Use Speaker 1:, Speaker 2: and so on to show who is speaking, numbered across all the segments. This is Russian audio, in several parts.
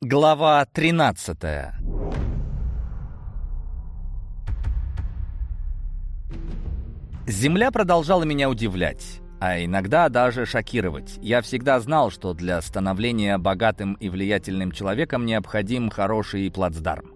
Speaker 1: Глава 13 Земля продолжала меня удивлять, а иногда даже шокировать. Я всегда знал, что для становления богатым и влиятельным человеком необходим хороший плацдарм.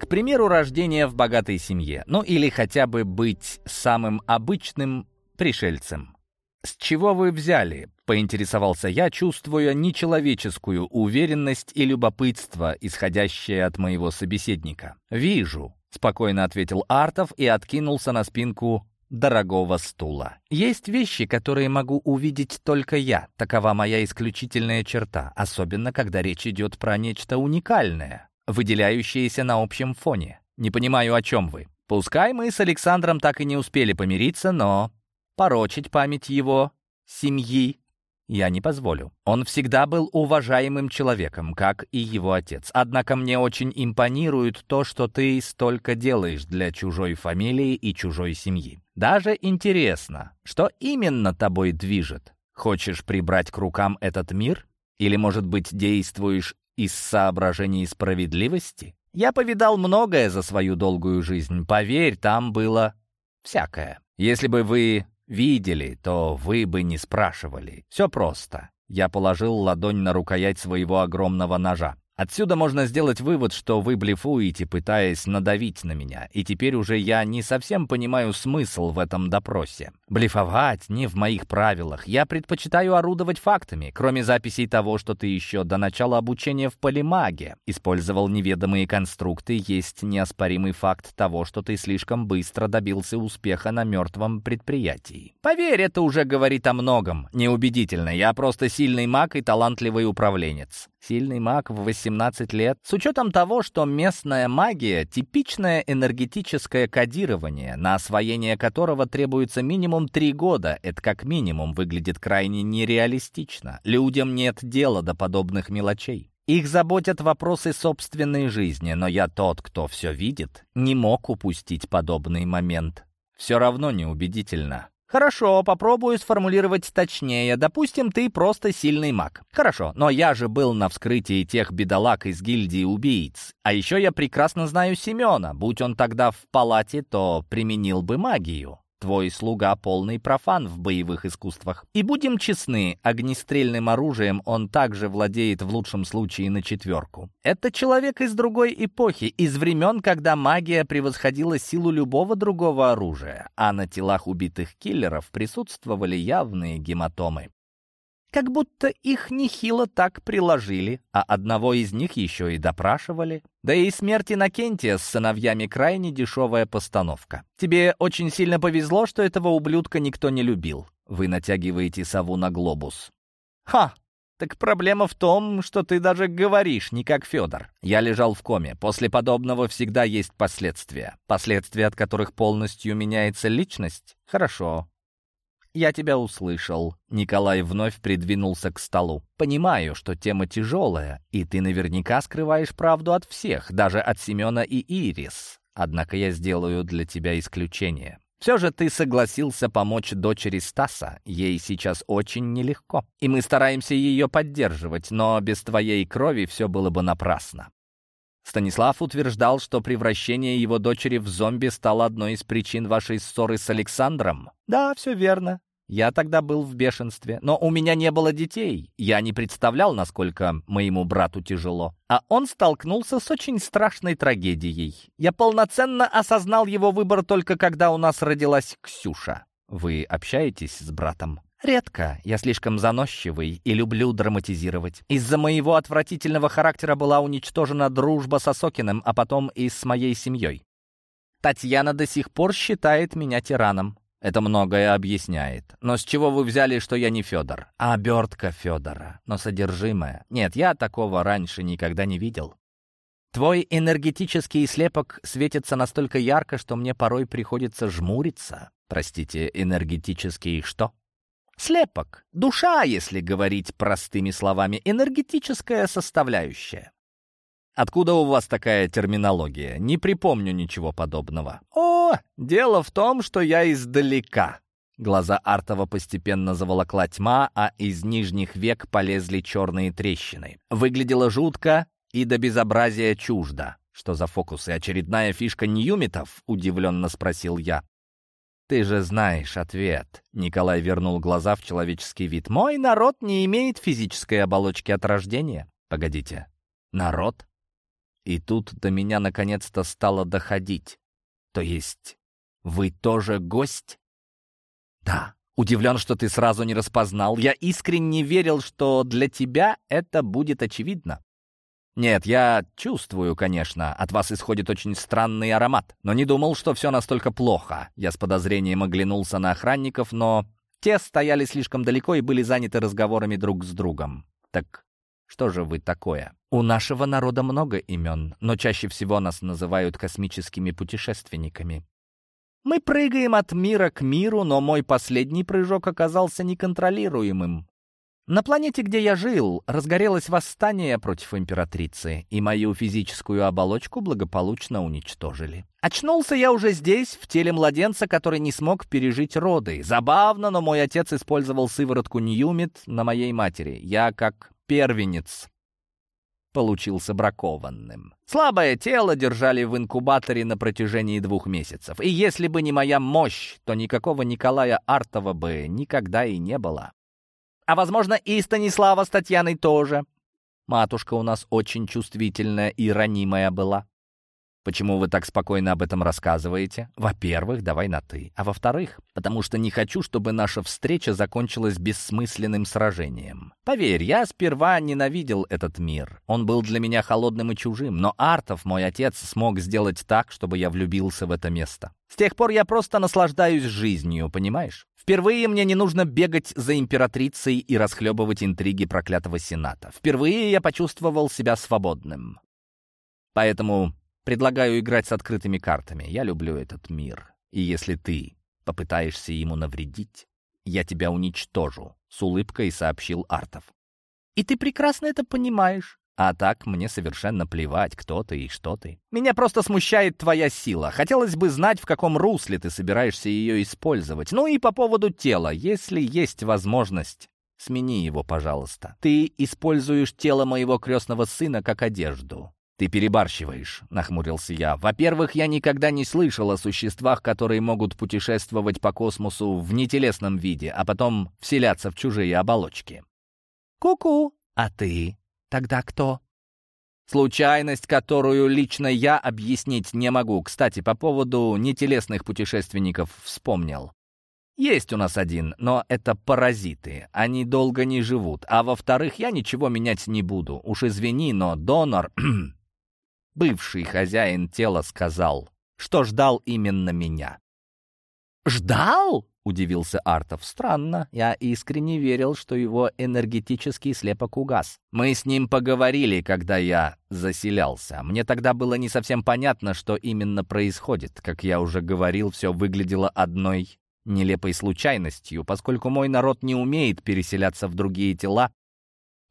Speaker 1: К примеру, рождение в богатой семье, ну или хотя бы быть самым обычным пришельцем. «С чего вы взяли?» — поинтересовался я, чувствуя нечеловеческую уверенность и любопытство, исходящее от моего собеседника. «Вижу», — спокойно ответил Артов и откинулся на спинку дорогого стула. «Есть вещи, которые могу увидеть только я. Такова моя исключительная черта, особенно когда речь идет про нечто уникальное, выделяющееся на общем фоне. Не понимаю, о чем вы. Пускай мы с Александром так и не успели помириться, но порочить память его семьи я не позволю. Он всегда был уважаемым человеком, как и его отец. Однако мне очень импонирует то, что ты столько делаешь для чужой фамилии и чужой семьи. Даже интересно, что именно тобой движет? Хочешь прибрать к рукам этот мир? Или, может быть, действуешь из соображений справедливости? Я повидал многое за свою долгую жизнь. Поверь, там было всякое. Если бы вы видели, то вы бы не спрашивали. Все просто. Я положил ладонь на рукоять своего огромного ножа. Отсюда можно сделать вывод, что вы блефуете, пытаясь надавить на меня, и теперь уже я не совсем понимаю смысл в этом допросе. Блефовать не в моих правилах. Я предпочитаю орудовать фактами, кроме записей того, что ты еще до начала обучения в полимаге использовал неведомые конструкты, есть неоспоримый факт того, что ты слишком быстро добился успеха на мертвом предприятии. Поверь, это уже говорит о многом. Неубедительно, я просто сильный маг и талантливый управленец. Сильный маг в 18 лет, с учетом того, что местная магия — типичное энергетическое кодирование, на освоение которого требуется минимум 3 года, это как минимум выглядит крайне нереалистично. Людям нет дела до подобных мелочей. Их заботят вопросы собственной жизни, но я тот, кто все видит, не мог упустить подобный момент. Все равно неубедительно. Хорошо, попробую сформулировать точнее. Допустим, ты просто сильный маг. Хорошо, но я же был на вскрытии тех бедолаг из гильдии убийц. А еще я прекрасно знаю Семена. Будь он тогда в палате, то применил бы магию. Твой слуга полный профан в боевых искусствах. И будем честны, огнестрельным оружием он также владеет в лучшем случае на четверку. Это человек из другой эпохи, из времен, когда магия превосходила силу любого другого оружия, а на телах убитых киллеров присутствовали явные гематомы. Как будто их нехило так приложили, а одного из них еще и допрашивали. Да и смерть Иннокентия с сыновьями крайне дешевая постановка. Тебе очень сильно повезло, что этого ублюдка никто не любил. Вы натягиваете сову на глобус. Ха! Так проблема в том, что ты даже говоришь не как Федор. Я лежал в коме. После подобного всегда есть последствия. Последствия, от которых полностью меняется личность? Хорошо. «Я тебя услышал». Николай вновь придвинулся к столу. «Понимаю, что тема тяжелая, и ты наверняка скрываешь правду от всех, даже от Семена и Ирис. Однако я сделаю для тебя исключение. Все же ты согласился помочь дочери Стаса. Ей сейчас очень нелегко. И мы стараемся ее поддерживать, но без твоей крови все было бы напрасно. Станислав утверждал, что превращение его дочери в зомби стало одной из причин вашей ссоры с Александром. Да, все верно. Я тогда был в бешенстве, но у меня не было детей. Я не представлял, насколько моему брату тяжело. А он столкнулся с очень страшной трагедией. Я полноценно осознал его выбор только когда у нас родилась Ксюша. Вы общаетесь с братом? Редко. Я слишком заносчивый и люблю драматизировать. Из-за моего отвратительного характера была уничтожена дружба с Осокиным, а потом и с моей семьей. Татьяна до сих пор считает меня тираном. Это многое объясняет. Но с чего вы взяли, что я не Федор? А обертка Федора. Но содержимое. Нет, я такого раньше никогда не видел. Твой энергетический слепок светится настолько ярко, что мне порой приходится жмуриться. Простите, энергетический что? Слепок. Душа, если говорить простыми словами, энергетическая составляющая. Откуда у вас такая терминология? Не припомню ничего подобного. О, дело в том, что я издалека. Глаза Артова постепенно заволокла тьма, а из нижних век полезли черные трещины. Выглядело жутко и до безобразия чуждо. Что за фокусы? Очередная фишка Ньюмитов? Удивленно спросил я. «Ты же знаешь ответ», — Николай вернул глаза в человеческий вид. «Мой народ не имеет физической оболочки от рождения». «Погодите, народ?» И тут до меня наконец-то стало доходить. «То есть вы тоже гость?» «Да». Удивлен, что ты сразу не распознал. Я искренне верил, что для тебя это будет очевидно. «Нет, я чувствую, конечно, от вас исходит очень странный аромат, но не думал, что все настолько плохо». Я с подозрением оглянулся на охранников, но те стояли слишком далеко и были заняты разговорами друг с другом. «Так что же вы такое?» «У нашего народа много имен, но чаще всего нас называют космическими путешественниками. Мы прыгаем от мира к миру, но мой последний прыжок оказался неконтролируемым. На планете, где я жил, разгорелось восстание против императрицы, и мою физическую оболочку благополучно уничтожили. Очнулся я уже здесь, в теле младенца, который не смог пережить роды. Забавно, но мой отец использовал сыворотку Ньюмит на моей матери. Я, как первенец, получился бракованным. Слабое тело держали в инкубаторе на протяжении двух месяцев. И если бы не моя мощь, то никакого Николая Артова бы никогда и не было. А, возможно, и Станислава с Татьяной тоже. Матушка у нас очень чувствительная и ранимая была. Почему вы так спокойно об этом рассказываете? Во-первых, давай на «ты». А во-вторых, потому что не хочу, чтобы наша встреча закончилась бессмысленным сражением. Поверь, я сперва ненавидел этот мир. Он был для меня холодным и чужим, но Артов, мой отец, смог сделать так, чтобы я влюбился в это место. С тех пор я просто наслаждаюсь жизнью, понимаешь? Впервые мне не нужно бегать за императрицей и расхлебывать интриги проклятого Сената. Впервые я почувствовал себя свободным. Поэтому предлагаю играть с открытыми картами. Я люблю этот мир. И если ты попытаешься ему навредить, я тебя уничтожу», — с улыбкой сообщил Артов. «И ты прекрасно это понимаешь. А так мне совершенно плевать, кто ты и что ты. Меня просто смущает твоя сила. Хотелось бы знать, в каком русле ты собираешься ее использовать. Ну и по поводу тела. Если есть возможность, смени его, пожалуйста. Ты используешь тело моего крестного сына как одежду. «Ты перебарщиваешь», — нахмурился я. «Во-первых, я никогда не слышал о существах, которые могут путешествовать по космосу в нетелесном виде, а потом вселяться в чужие оболочки». «Ку-ку, а ты?» Тогда кто? Случайность, которую лично я объяснить не могу. Кстати, по поводу нетелесных путешественников вспомнил. Есть у нас один, но это паразиты. Они долго не живут. А во-вторых, я ничего менять не буду. Уж извини, но донор, бывший хозяин тела, сказал, что ждал именно меня. «Ждал?» — удивился Артов. «Странно. Я искренне верил, что его энергетический слепок угас. Мы с ним поговорили, когда я заселялся. Мне тогда было не совсем понятно, что именно происходит. Как я уже говорил, все выглядело одной нелепой случайностью, поскольку мой народ не умеет переселяться в другие тела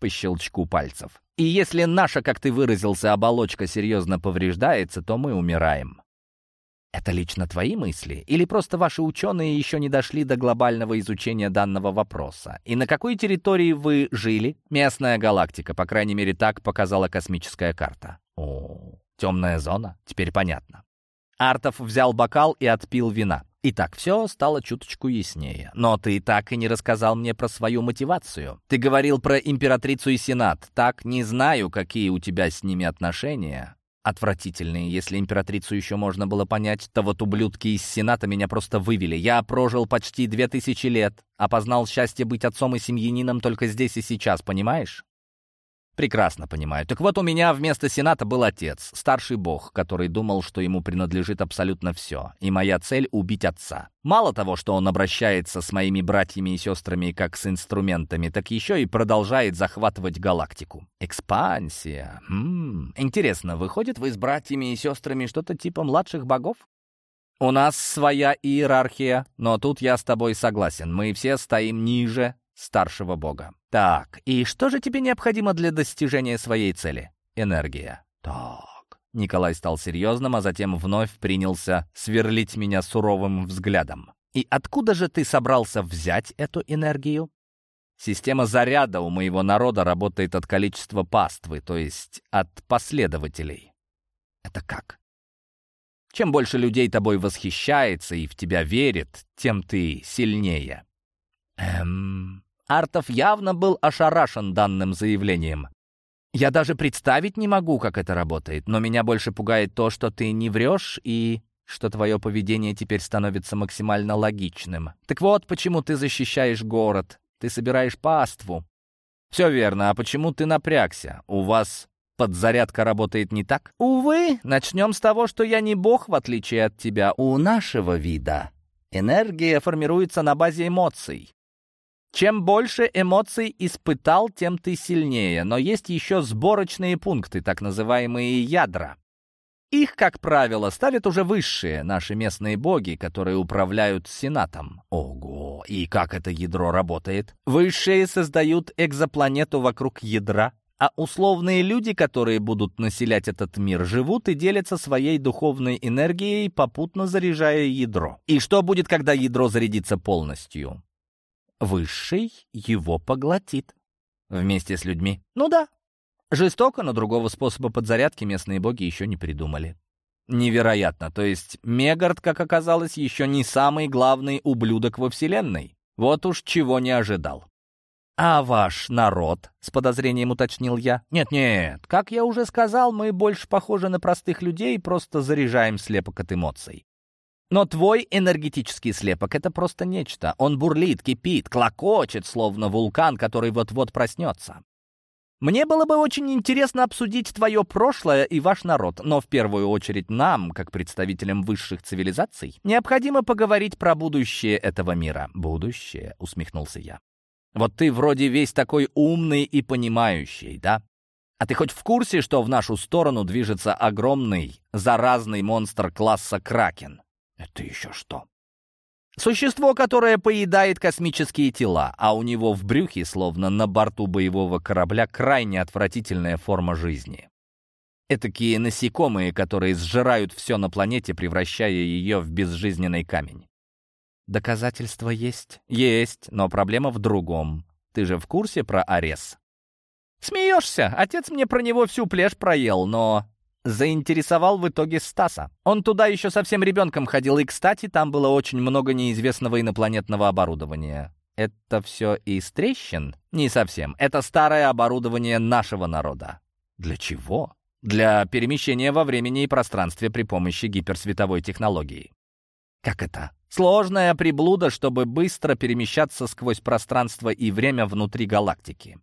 Speaker 1: по щелчку пальцев. И если наша, как ты выразился, оболочка серьезно повреждается, то мы умираем. Это лично твои мысли? Или просто ваши ученые еще не дошли до глобального изучения данного вопроса? И на какой территории вы жили? Местная галактика, по крайней мере, так показала космическая карта. О, темная зона? Теперь понятно. Артов взял бокал и отпил вина. Итак, все стало чуточку яснее. Но ты так и не рассказал мне про свою мотивацию. Ты говорил про императрицу и сенат. Так, не знаю, какие у тебя с ними отношения отвратительные. Если императрицу еще можно было понять, то вот ублюдки из Сената меня просто вывели. Я прожил почти две тысячи лет, опознал счастье быть отцом и семьянином только здесь и сейчас, понимаешь? Прекрасно понимаю. Так вот, у меня вместо Сената был отец, старший бог, который думал, что ему принадлежит абсолютно все. И моя цель — убить отца. Мало того, что он обращается с моими братьями и сестрами как с инструментами, так еще и продолжает захватывать галактику. Экспансия. М-м. Интересно, выходит, вы с братьями и сестрами что-то типа младших богов? У нас своя иерархия, но тут я с тобой согласен. Мы все стоим ниже старшего бога. Так, и что же тебе необходимо для достижения своей цели? Энергия. Так. Николай стал серьезным, а затем вновь принялся сверлить меня суровым взглядом. «И откуда же ты собрался взять эту энергию?» Система заряда у моего народа работает от количества паствы, то есть от последователей. Это как? Чем больше людей тобой восхищается и в тебя верит, тем ты сильнее. Эм... Артов явно был ошарашен данным заявлением. Я даже представить не могу, как это работает, но меня больше пугает то, что ты не врешь и что твое поведение теперь становится максимально логичным. Так вот, почему ты защищаешь город, ты собираешь паству. Все верно, а почему ты напрягся? У вас подзарядка работает не так? Увы, начнем с того, что я не бог, в отличие от тебя. У нашего вида энергия формируется на базе эмоций. Чем больше эмоций испытал, тем ты сильнее. Но есть еще сборочные пункты, так называемые ядра. Их, как правило, ставят уже высшие, наши местные боги, которые управляют Сенатом. Ого! И как это ядро работает? Высшие создают экзопланету вокруг ядра, а условные люди, которые будут населять этот мир, живут и делятся своей духовной энергией, попутно заряжая ядро. И что будет, когда ядро зарядится полностью? Высший его поглотит. Вместе с людьми. Ну да, Жестоко, но другого способа подзарядки местные боги еще не придумали. Невероятно. То есть Мегард, как оказалось, еще не самый главный ублюдок во Вселенной. Вот уж чего не ожидал. «А ваш народ?» — с подозрением уточнил я. «Нет-нет, как я уже сказал, мы больше похожи на простых людей, просто заряжаем слепок от эмоций. Но твой энергетический слепок — это просто нечто. Он бурлит, кипит, клокочет, словно вулкан, который вот-вот проснется. Мне было бы очень интересно обсудить твое прошлое и ваш народ, но в первую очередь нам, как представителям высших цивилизаций, необходимо поговорить про будущее этого мира. «Будущее», — усмехнулся я. «Вот ты вроде весь такой умный и понимающий, да? А ты хоть в курсе, что в нашу сторону движется огромный, заразный монстр класса Кракен?» «Это еще что?» Существо, которое поедает космические тела, а у него в брюхе, словно на борту боевого корабля, крайне отвратительная форма жизни. Этакие насекомые, которые сжирают все на планете, превращая ее в безжизненный камень. Доказательства есть? Есть, но проблема в другом. Ты же в курсе про Арес? Смеешься? Отец мне про него всю плешь проел, но заинтересовал в итоге Стаса. Он туда еще совсем ребенком ходил, и, кстати, там было очень много неизвестного инопланетного оборудования. Это все из трещин? Не совсем. Это старое оборудование нашего народа. Для чего? Для перемещения во времени и пространстве при помощи гиперсветовой технологии. Как это? Сложная приблуда, чтобы быстро перемещаться сквозь пространство и время внутри галактики.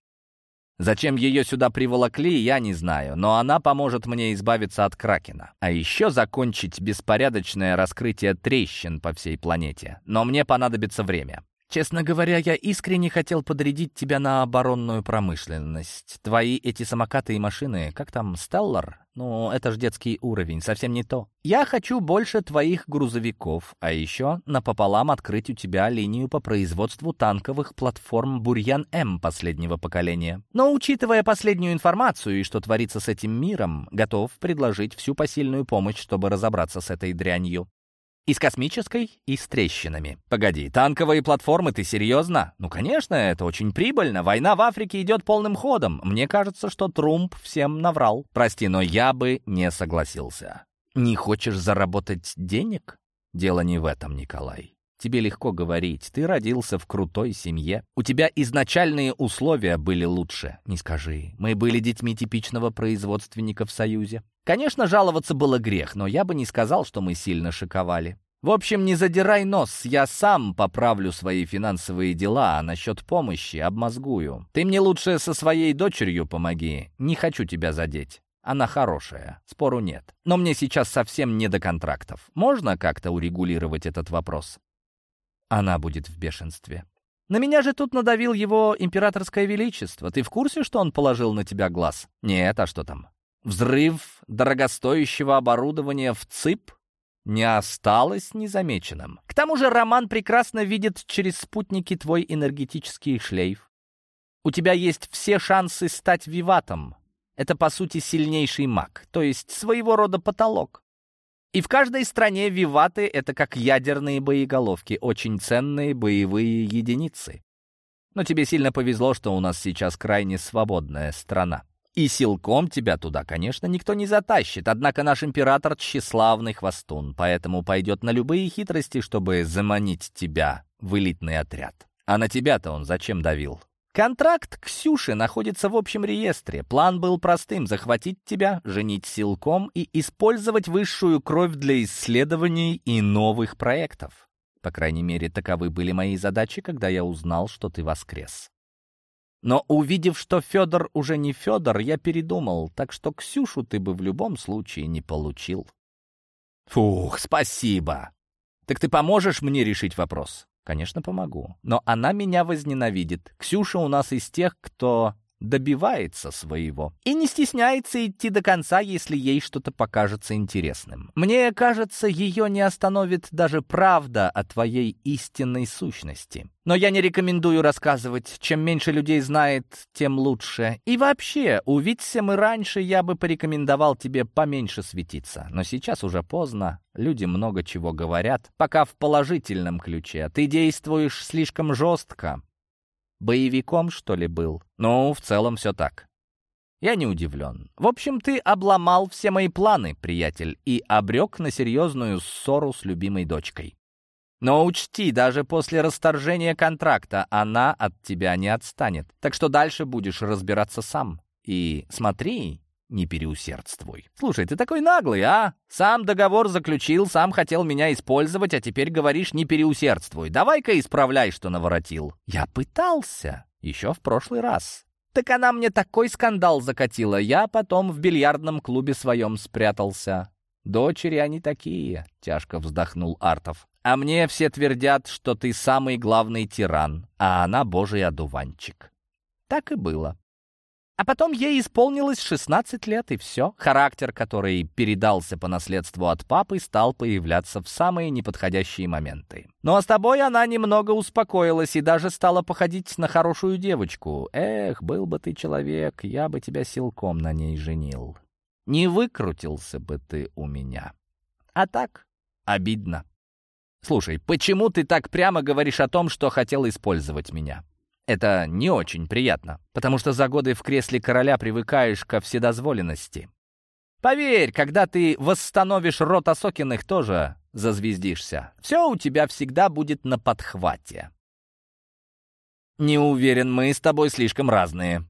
Speaker 1: Зачем ее сюда приволокли, я не знаю, но она поможет мне избавиться от Кракена. А еще закончить беспорядочное раскрытие трещин по всей планете. Но мне понадобится время. Честно говоря, я искренне хотел подрядить тебя на оборонную промышленность. Твои эти самокаты и машины, как там, Стеллар? Ну, это ж детский уровень, совсем не то. Я хочу больше твоих грузовиков, а еще напополам открыть у тебя линию по производству танковых платформ «Бурьян-М» последнего поколения. Но, учитывая последнюю информацию и что творится с этим миром, готов предложить всю посильную помощь, чтобы разобраться с этой дрянью. И с космической, и с трещинами. Погоди, танковые платформы, ты серьезно? Ну, конечно, это очень прибыльно. Война в Африке идет полным ходом. Мне кажется, что Трумп всем наврал. Прости, но я бы не согласился. Не хочешь заработать денег? Дело не в этом, Николай. Тебе легко говорить. Ты родился в крутой семье. У тебя изначальные условия были лучше. Не скажи. Мы были детьми типичного производственника в Союзе. Конечно, жаловаться было грех, но я бы не сказал, что мы сильно шиковали. В общем, не задирай нос, я сам поправлю свои финансовые дела, а насчет помощи обмозгую. Ты мне лучше со своей дочерью помоги, не хочу тебя задеть. Она хорошая, спору нет. Но мне сейчас совсем не до контрактов. Можно как-то урегулировать этот вопрос? Она будет в бешенстве. На меня же тут надавил его императорское величество. Ты в курсе, что он положил на тебя глаз? Нет, а что там? Взрыв дорогостоящего оборудования в ЦИП не осталось незамеченным. К тому же Роман прекрасно видит через спутники твой энергетический шлейф. У тебя есть все шансы стать виватом. Это, по сути, сильнейший маг, то есть своего рода потолок. И в каждой стране виваты — это как ядерные боеголовки, очень ценные боевые единицы. Но тебе сильно повезло, что у нас сейчас крайне свободная страна. И силком тебя туда, конечно, никто не затащит, однако наш император — тщеславный хвостун, поэтому пойдет на любые хитрости, чтобы заманить тебя в элитный отряд. А на тебя-то он зачем давил? Контракт Ксюши находится в общем реестре. План был простым — захватить тебя, женить силком и использовать высшую кровь для исследований и новых проектов. По крайней мере, таковы были мои задачи, когда я узнал, что ты воскрес. Но увидев, что Федор уже не Федор, я передумал, так что Ксюшу ты бы в любом случае не получил. Фух, спасибо. Так ты поможешь мне решить вопрос? Конечно, помогу. Но она меня возненавидит. Ксюша у нас из тех, кто добивается своего и не стесняется идти до конца, если ей что-то покажется интересным. Мне кажется, ее не остановит даже правда о твоей истинной сущности. Но я не рекомендую рассказывать. Чем меньше людей знает, тем лучше. И вообще, увидься мы раньше, я бы порекомендовал тебе поменьше светиться. Но сейчас уже поздно. Люди много чего говорят, пока в положительном ключе. Ты действуешь слишком жестко. Боевиком, что ли, был? Ну, в целом все так. Я не удивлен. В общем, ты обломал все мои планы, приятель, и обрек на серьезную ссору с любимой дочкой. Но учти, даже после расторжения контракта она от тебя не отстанет. Так что дальше будешь разбираться сам. И смотри, не переусердствуй. Слушай, ты такой наглый, а? Сам договор заключил, сам хотел меня использовать, а теперь говоришь, не переусердствуй. Давай-ка исправляй, что наворотил. Я пытался. Еще в прошлый раз. Так она мне такой скандал закатила. Я потом в бильярдном клубе своем спрятался. Дочери они такие, тяжко вздохнул Артов. А мне все твердят, что ты самый главный тиран, а она божий одуванчик. Так и было. А потом ей исполнилось 16 лет, и все. Характер, который передался по наследству от папы, стал появляться в самые неподходящие моменты. Ну а с тобой она немного успокоилась и даже стала походить на хорошую девочку. Эх, был бы ты человек, я бы тебя силком на ней женил. Не выкрутился бы ты у меня. А так, обидно. Слушай, почему ты так прямо говоришь о том, что хотел использовать меня? Это не очень приятно, потому что за годы в кресле короля привыкаешь ко вседозволенности. Поверь, когда ты восстановишь рот Осокиных, тоже зазвездишься. Все у тебя всегда будет на подхвате. Не уверен, мы с тобой слишком разные.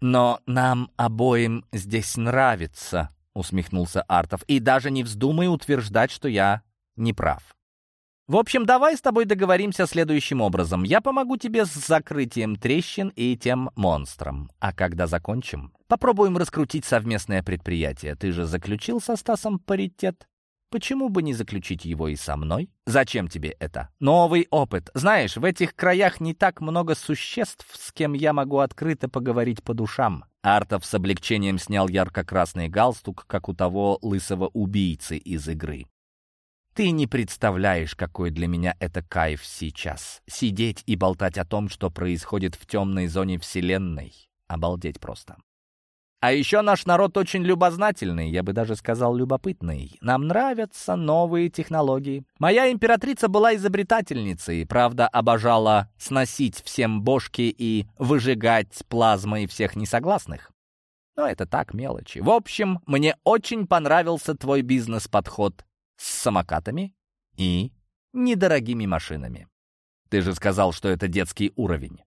Speaker 1: Но нам обоим здесь нравится, усмехнулся Артов. И даже не вздумай утверждать, что я не прав. В общем, давай с тобой договоримся следующим образом. Я помогу тебе с закрытием трещин и тем монстром. А когда закончим, попробуем раскрутить совместное предприятие. Ты же заключил со Стасом паритет? Почему бы не заключить его и со мной? Зачем тебе это? Новый опыт. Знаешь, в этих краях не так много существ, с кем я могу открыто поговорить по душам. Артов с облегчением снял ярко-красный галстук, как у того лысого убийцы из игры. Ты не представляешь, какой для меня это кайф сейчас. Сидеть и болтать о том, что происходит в темной зоне Вселенной. Обалдеть просто. А еще наш народ очень любознательный, я бы даже сказал любопытный. Нам нравятся новые технологии. Моя императрица была изобретательницей, правда, обожала сносить всем бошки и выжигать плазмой всех несогласных. Но это так мелочи. В общем, мне очень понравился твой бизнес-подход с самокатами и недорогими машинами. Ты же сказал, что это детский уровень.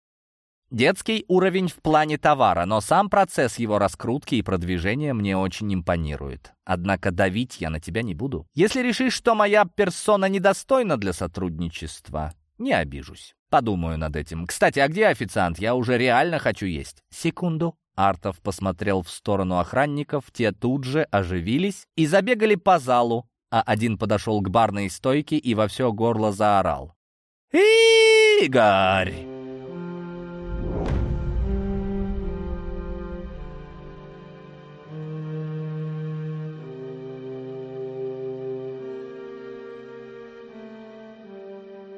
Speaker 1: Детский уровень в плане товара, но сам процесс его раскрутки и продвижения мне очень импонирует. Однако давить я на тебя не буду. Если решишь, что моя персона недостойна для сотрудничества, не обижусь. Подумаю над этим. Кстати, а где официант? Я уже реально хочу есть. Секунду. Артов посмотрел в сторону охранников, те тут же оживились и забегали по залу, а один подошел к барной стойке и во все горло заорал. «Игорь!»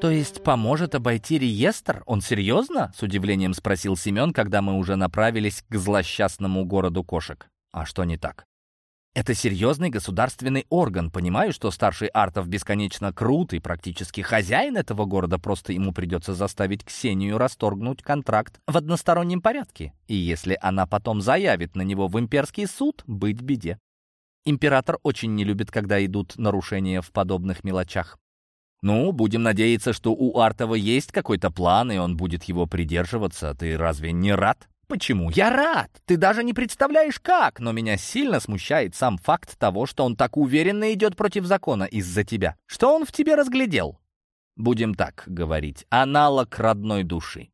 Speaker 1: «То есть поможет обойти реестр? Он серьезно?» — с удивлением спросил Семен, когда мы уже направились к злосчастному городу кошек. «А что не так?» Это серьезный государственный орган. Понимаю, что старший Артов бесконечно крут и практически хозяин этого города, просто ему придется заставить Ксению расторгнуть контракт в одностороннем порядке. И если она потом заявит на него в имперский суд, быть беде. Император очень не любит, когда идут нарушения в подобных мелочах. Ну, будем надеяться, что у Артова есть какой-то план, и он будет его придерживаться. Ты разве не рад? Почему? Я рад! Ты даже не представляешь, как! Но меня сильно смущает сам факт того, что он так уверенно идет против закона из-за тебя. Что он в тебе разглядел? Будем так говорить. Аналог родной души.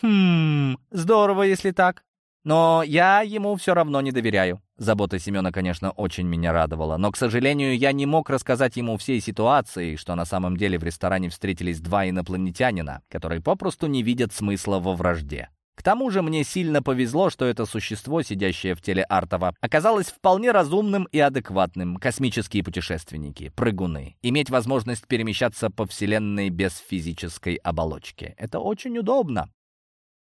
Speaker 1: Хм, здорово, если так. Но я ему все равно не доверяю. Забота Семена, конечно, очень меня радовала, но, к сожалению, я не мог рассказать ему всей ситуации, что на самом деле в ресторане встретились два инопланетянина, которые попросту не видят смысла во вражде. К тому же мне сильно повезло, что это существо, сидящее в теле Артова, оказалось вполне разумным и адекватным. Космические путешественники, прыгуны. Иметь возможность перемещаться по Вселенной без физической оболочки. Это очень удобно.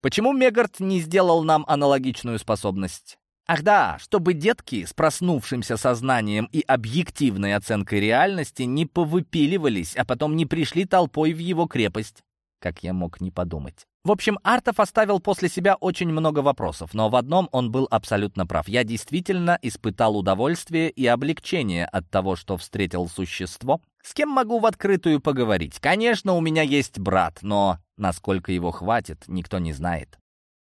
Speaker 1: Почему Мегарт не сделал нам аналогичную способность? Ах да, чтобы детки с проснувшимся сознанием и объективной оценкой реальности не повыпиливались, а потом не пришли толпой в его крепость. Как я мог не подумать. В общем, Артов оставил после себя очень много вопросов, но в одном он был абсолютно прав. Я действительно испытал удовольствие и облегчение от того, что встретил существо, с кем могу в открытую поговорить. Конечно, у меня есть брат, но насколько его хватит, никто не знает.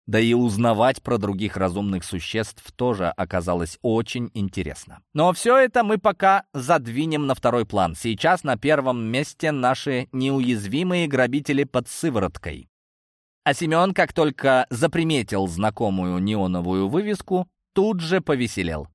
Speaker 1: Да и узнавать про других разумных существ тоже оказалось очень интересно. Но все это мы пока задвинем на второй план. Сейчас на первом месте наши неуязвимые грабители под сывороткой. А Семен, как только заприметил знакомую неоновую вывеску, тут же повеселел.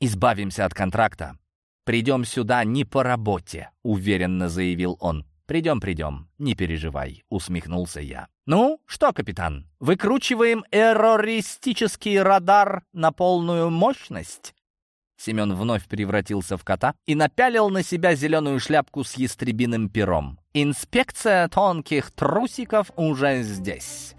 Speaker 1: «Избавимся от контракта. Придем сюда не по работе», — уверенно заявил он. «Придем, придем, не переживай», — усмехнулся я. «Ну, что, капитан, выкручиваем эррористический радар на полную мощность?» Семен вновь превратился в кота и напялил на себя зеленую шляпку с ястребиным пером. «Инспекция тонких трусиков уже здесь».